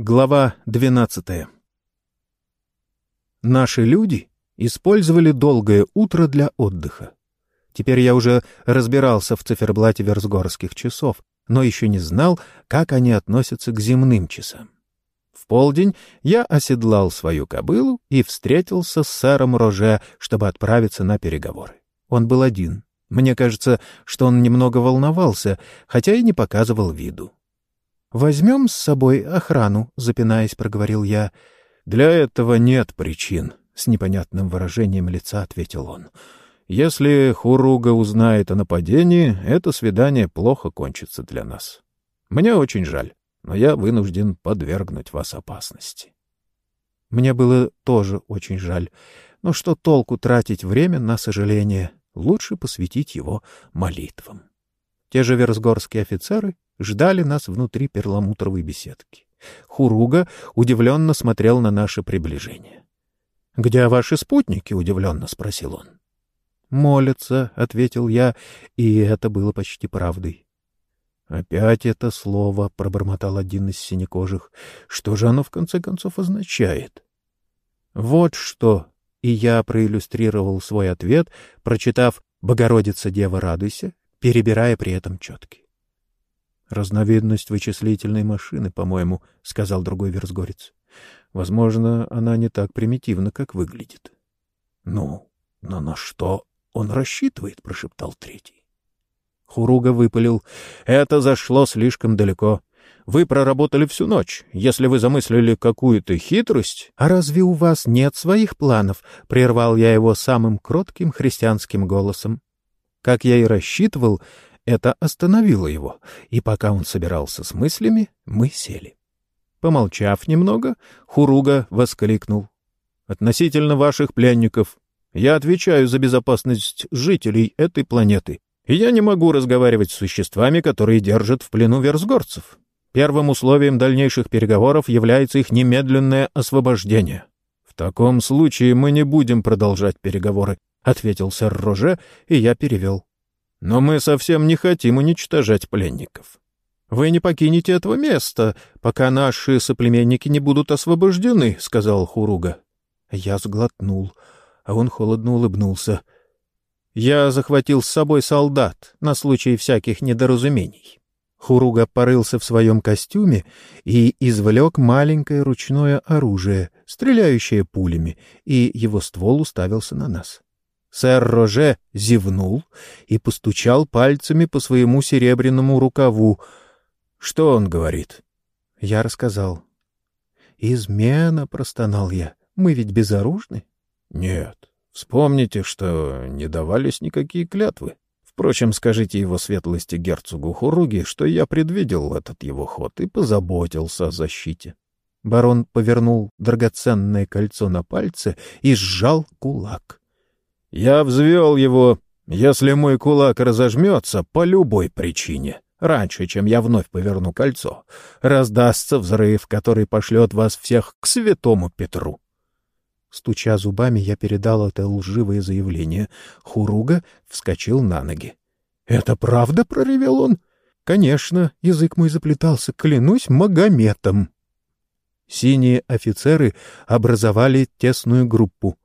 Глава 12. Наши люди использовали долгое утро для отдыха. Теперь я уже разбирался в циферблате версгорских часов, но еще не знал, как они относятся к земным часам. В полдень я оседлал свою кобылу и встретился с сэром Роже, чтобы отправиться на переговоры. Он был один. Мне кажется, что он немного волновался, хотя и не показывал виду. «Возьмем с собой охрану», — запинаясь, проговорил я. «Для этого нет причин», — с непонятным выражением лица ответил он. «Если Хуруга узнает о нападении, это свидание плохо кончится для нас. Мне очень жаль, но я вынужден подвергнуть вас опасности». Мне было тоже очень жаль. Но что толку тратить время на сожаление? Лучше посвятить его молитвам. Те же версгорские офицеры ждали нас внутри перламутровой беседки. Хуруга удивленно смотрел на наше приближение. — Где ваши спутники? — удивленно спросил он. — Молятся, — ответил я, и это было почти правдой. — Опять это слово, — пробормотал один из синекожих. — Что же оно в конце концов означает? — Вот что! И я проиллюстрировал свой ответ, прочитав «Богородица, Дева, радуйся», перебирая при этом четки. «Разновидность вычислительной машины, по-моему», — сказал другой версгорец. «Возможно, она не так примитивна, как выглядит». «Ну, но на что он рассчитывает?» — прошептал третий. Хуруга выпалил. «Это зашло слишком далеко. Вы проработали всю ночь. Если вы замыслили какую-то хитрость...» «А разве у вас нет своих планов?» — прервал я его самым кротким христианским голосом. Как я и рассчитывал, это остановило его, и пока он собирался с мыслями, мы сели. Помолчав немного, Хуруга воскликнул. «Относительно ваших пленников, я отвечаю за безопасность жителей этой планеты, и я не могу разговаривать с существами, которые держат в плену версгорцев. Первым условием дальнейших переговоров является их немедленное освобождение. В таком случае мы не будем продолжать переговоры, — ответил сэр Роже, и я перевел. Но мы совсем не хотим уничтожать пленников. Вы не покинете этого места, пока наши соплеменники не будут освобождены, — сказал Хуруга. Я сглотнул, а он холодно улыбнулся. Я захватил с собой солдат на случай всяких недоразумений. Хуруга порылся в своем костюме и извлек маленькое ручное оружие, стреляющее пулями, и его ствол уставился на нас. Сэр Роже зевнул и постучал пальцами по своему серебряному рукаву. Что он говорит? Я рассказал. «Измена», — простонал я. «Мы ведь безоружны?» «Нет. Вспомните, что не давались никакие клятвы. Впрочем, скажите его светлости герцогу Хуруги, что я предвидел этот его ход и позаботился о защите». Барон повернул драгоценное кольцо на пальце и сжал кулак. Я взвел его, если мой кулак разожмется по любой причине, раньше, чем я вновь поверну кольцо, раздастся взрыв, который пошлет вас всех к святому Петру. Стуча зубами, я передал это лживое заявление. Хуруга вскочил на ноги. — Это правда? — проревел он. — Конечно, язык мой заплетался, клянусь Магометом. Синие офицеры образовали тесную группу.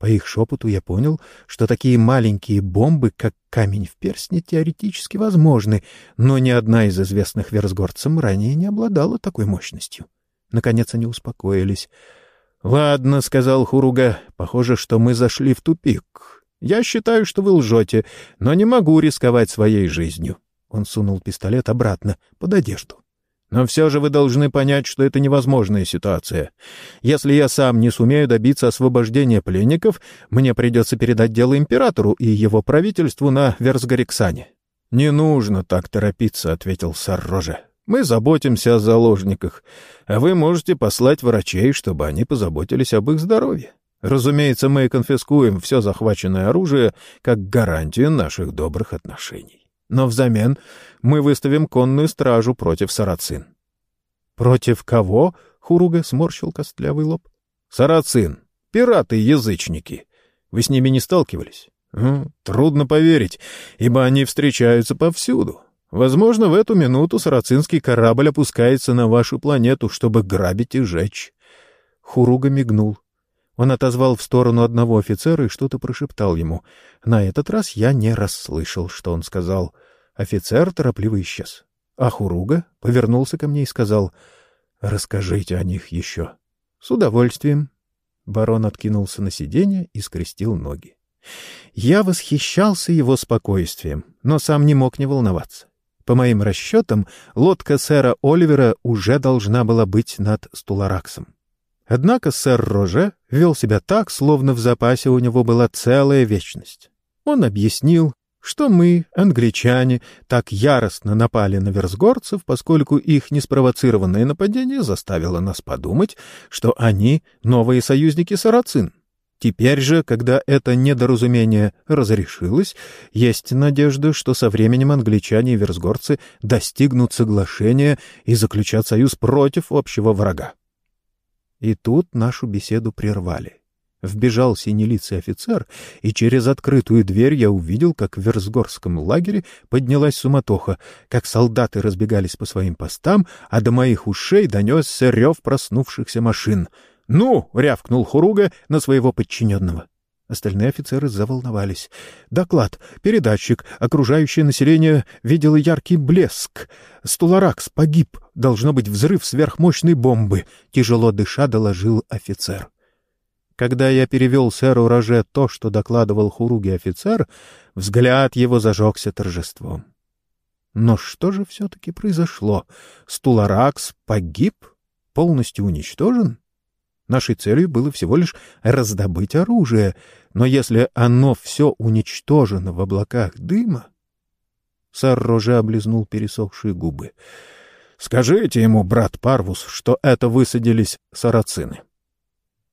По их шепоту я понял, что такие маленькие бомбы, как камень в перстне, теоретически возможны, но ни одна из известных версгорцам ранее не обладала такой мощностью. Наконец они успокоились. — Ладно, — сказал Хуруга, — похоже, что мы зашли в тупик. Я считаю, что вы лжете, но не могу рисковать своей жизнью. Он сунул пистолет обратно, под одежду. Но все же вы должны понять, что это невозможная ситуация. Если я сам не сумею добиться освобождения пленников, мне придется передать дело императору и его правительству на Версгариксане. — Не нужно так торопиться, — ответил Сарроже. — Мы заботимся о заложниках, а вы можете послать врачей, чтобы они позаботились об их здоровье. Разумеется, мы конфискуем все захваченное оружие как гарантию наших добрых отношений но взамен мы выставим конную стражу против сарацин. — Против кого? — Хуруга сморщил костлявый лоб. — Сарацин. Пираты-язычники. Вы с ними не сталкивались? — Трудно поверить, ибо они встречаются повсюду. Возможно, в эту минуту сарацинский корабль опускается на вашу планету, чтобы грабить и жечь. Хуруга мигнул. Он отозвал в сторону одного офицера и что-то прошептал ему. На этот раз я не расслышал, что он сказал. Офицер торопливо исчез. А Хуруга повернулся ко мне и сказал, «Расскажите о них еще». «С удовольствием». Барон откинулся на сиденье и скрестил ноги. Я восхищался его спокойствием, но сам не мог не волноваться. По моим расчетам, лодка сэра Оливера уже должна была быть над Стулараксом. Однако сэр Роже вел себя так, словно в запасе у него была целая вечность. Он объяснил, что мы, англичане, так яростно напали на версгорцев, поскольку их неспровоцированное нападение заставило нас подумать, что они — новые союзники сарацин. Теперь же, когда это недоразумение разрешилось, есть надежда, что со временем англичане и версгорцы достигнут соглашения и заключат союз против общего врага. И тут нашу беседу прервали. Вбежал синелицый офицер, и через открытую дверь я увидел, как в Версгорском лагере поднялась суматоха, как солдаты разбегались по своим постам, а до моих ушей донесся рев проснувшихся машин. «Ну!» — рявкнул Хуруга на своего подчиненного. Остальные офицеры заволновались. Доклад, передатчик, окружающее население видело яркий блеск. Стуларакс погиб. Должно быть взрыв сверхмощной бомбы. Тяжело дыша доложил офицер. Когда я перевел сэру Роже то, что докладывал Хуруги офицер, взгляд его зажегся торжеством. Но что же все-таки произошло? Стуларакс погиб? Полностью уничтожен? Нашей целью было всего лишь раздобыть оружие, но если оно все уничтожено в облаках дыма... Сар Роже облизнул пересохшие губы. — Скажите ему, брат Парвус, что это высадились сарацины.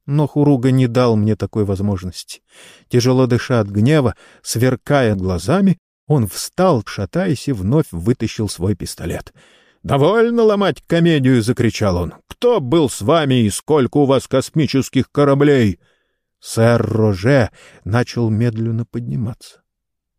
Но Хуруга не дал мне такой возможности. Тяжело дыша от гнева, сверкая глазами, он встал, шатаясь, и вновь вытащил свой пистолет — «Довольно ломать комедию!» — закричал он. «Кто был с вами и сколько у вас космических кораблей?» Сэр Роже начал медленно подниматься.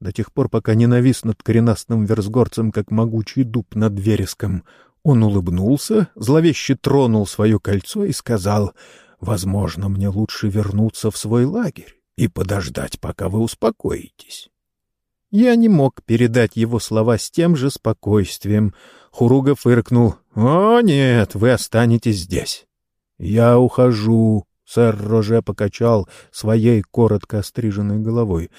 До тех пор, пока не навис над коренастым версгорцем, как могучий дуб над вереском, он улыбнулся, зловеще тронул свое кольцо и сказал, «Возможно, мне лучше вернуться в свой лагерь и подождать, пока вы успокоитесь». Я не мог передать его слова с тем же спокойствием. Хуруга фыркнул. «О, нет, вы останетесь здесь». «Я ухожу», — сэр Роже покачал своей коротко остриженной головой.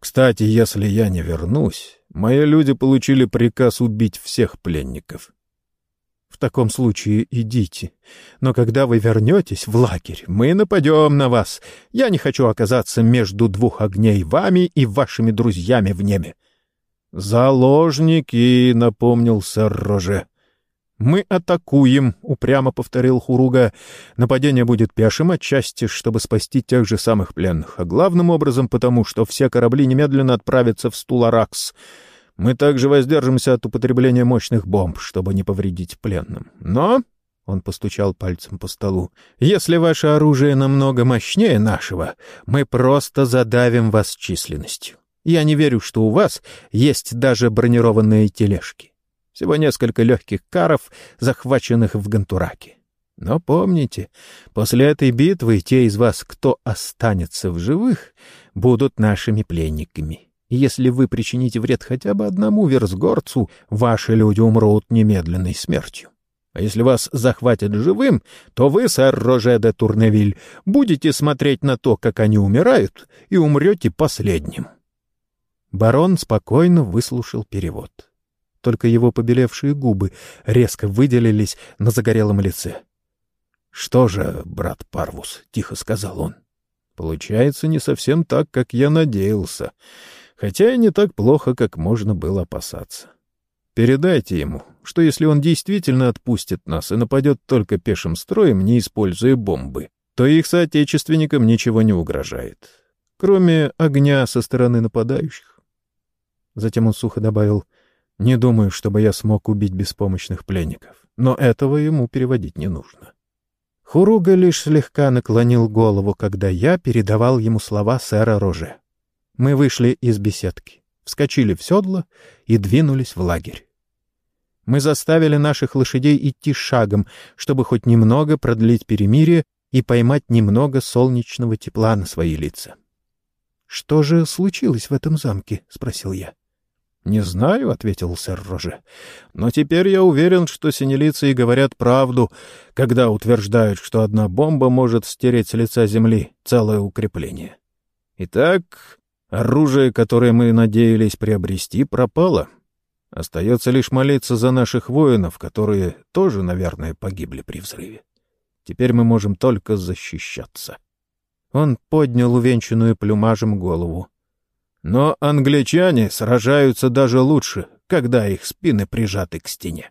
«Кстати, если я не вернусь, мои люди получили приказ убить всех пленников. В таком случае идите. Но когда вы вернетесь в лагерь, мы нападем на вас. Я не хочу оказаться между двух огней вами и вашими друзьями в небе. «Заложники», — напомнил сэр Роже. «Мы атакуем», — упрямо повторил Хуруга. «Нападение будет пешим отчасти, чтобы спасти тех же самых пленных, а главным образом потому, что все корабли немедленно отправятся в Стуларакс. Мы также воздержимся от употребления мощных бомб, чтобы не повредить пленным. Но, — он постучал пальцем по столу, — если ваше оружие намного мощнее нашего, мы просто задавим вас численностью. Я не верю, что у вас есть даже бронированные тележки. Всего несколько легких каров, захваченных в Гантураке. Но помните, после этой битвы те из вас, кто останется в живых, будут нашими пленниками. Если вы причините вред хотя бы одному версгорцу, ваши люди умрут немедленной смертью. А если вас захватят живым, то вы, сэр Роже де Турневиль, будете смотреть на то, как они умирают, и умрете последним. Барон спокойно выслушал перевод. Только его побелевшие губы резко выделились на загорелом лице. — Что же, брат Парвус, — тихо сказал он, — получается не совсем так, как я надеялся хотя и не так плохо, как можно было опасаться. Передайте ему, что если он действительно отпустит нас и нападет только пешим строем, не используя бомбы, то их соотечественникам ничего не угрожает, кроме огня со стороны нападающих. Затем он сухо добавил, «Не думаю, чтобы я смог убить беспомощных пленников, но этого ему переводить не нужно». Хуруга лишь слегка наклонил голову, когда я передавал ему слова сэра Роже. Мы вышли из беседки, вскочили в седло и двинулись в лагерь. Мы заставили наших лошадей идти шагом, чтобы хоть немного продлить перемирие и поймать немного солнечного тепла на свои лица. — Что же случилось в этом замке? — спросил я. — Не знаю, — ответил сэр Роже. — Но теперь я уверен, что синелицы говорят правду, когда утверждают, что одна бомба может стереть с лица земли целое укрепление. Итак, оружие, которое мы надеялись приобрести, пропало. Остается лишь молиться за наших воинов, которые тоже, наверное, погибли при взрыве. Теперь мы можем только защищаться. Он поднял увенчанную плюмажем голову. Но англичане сражаются даже лучше, когда их спины прижаты к стене.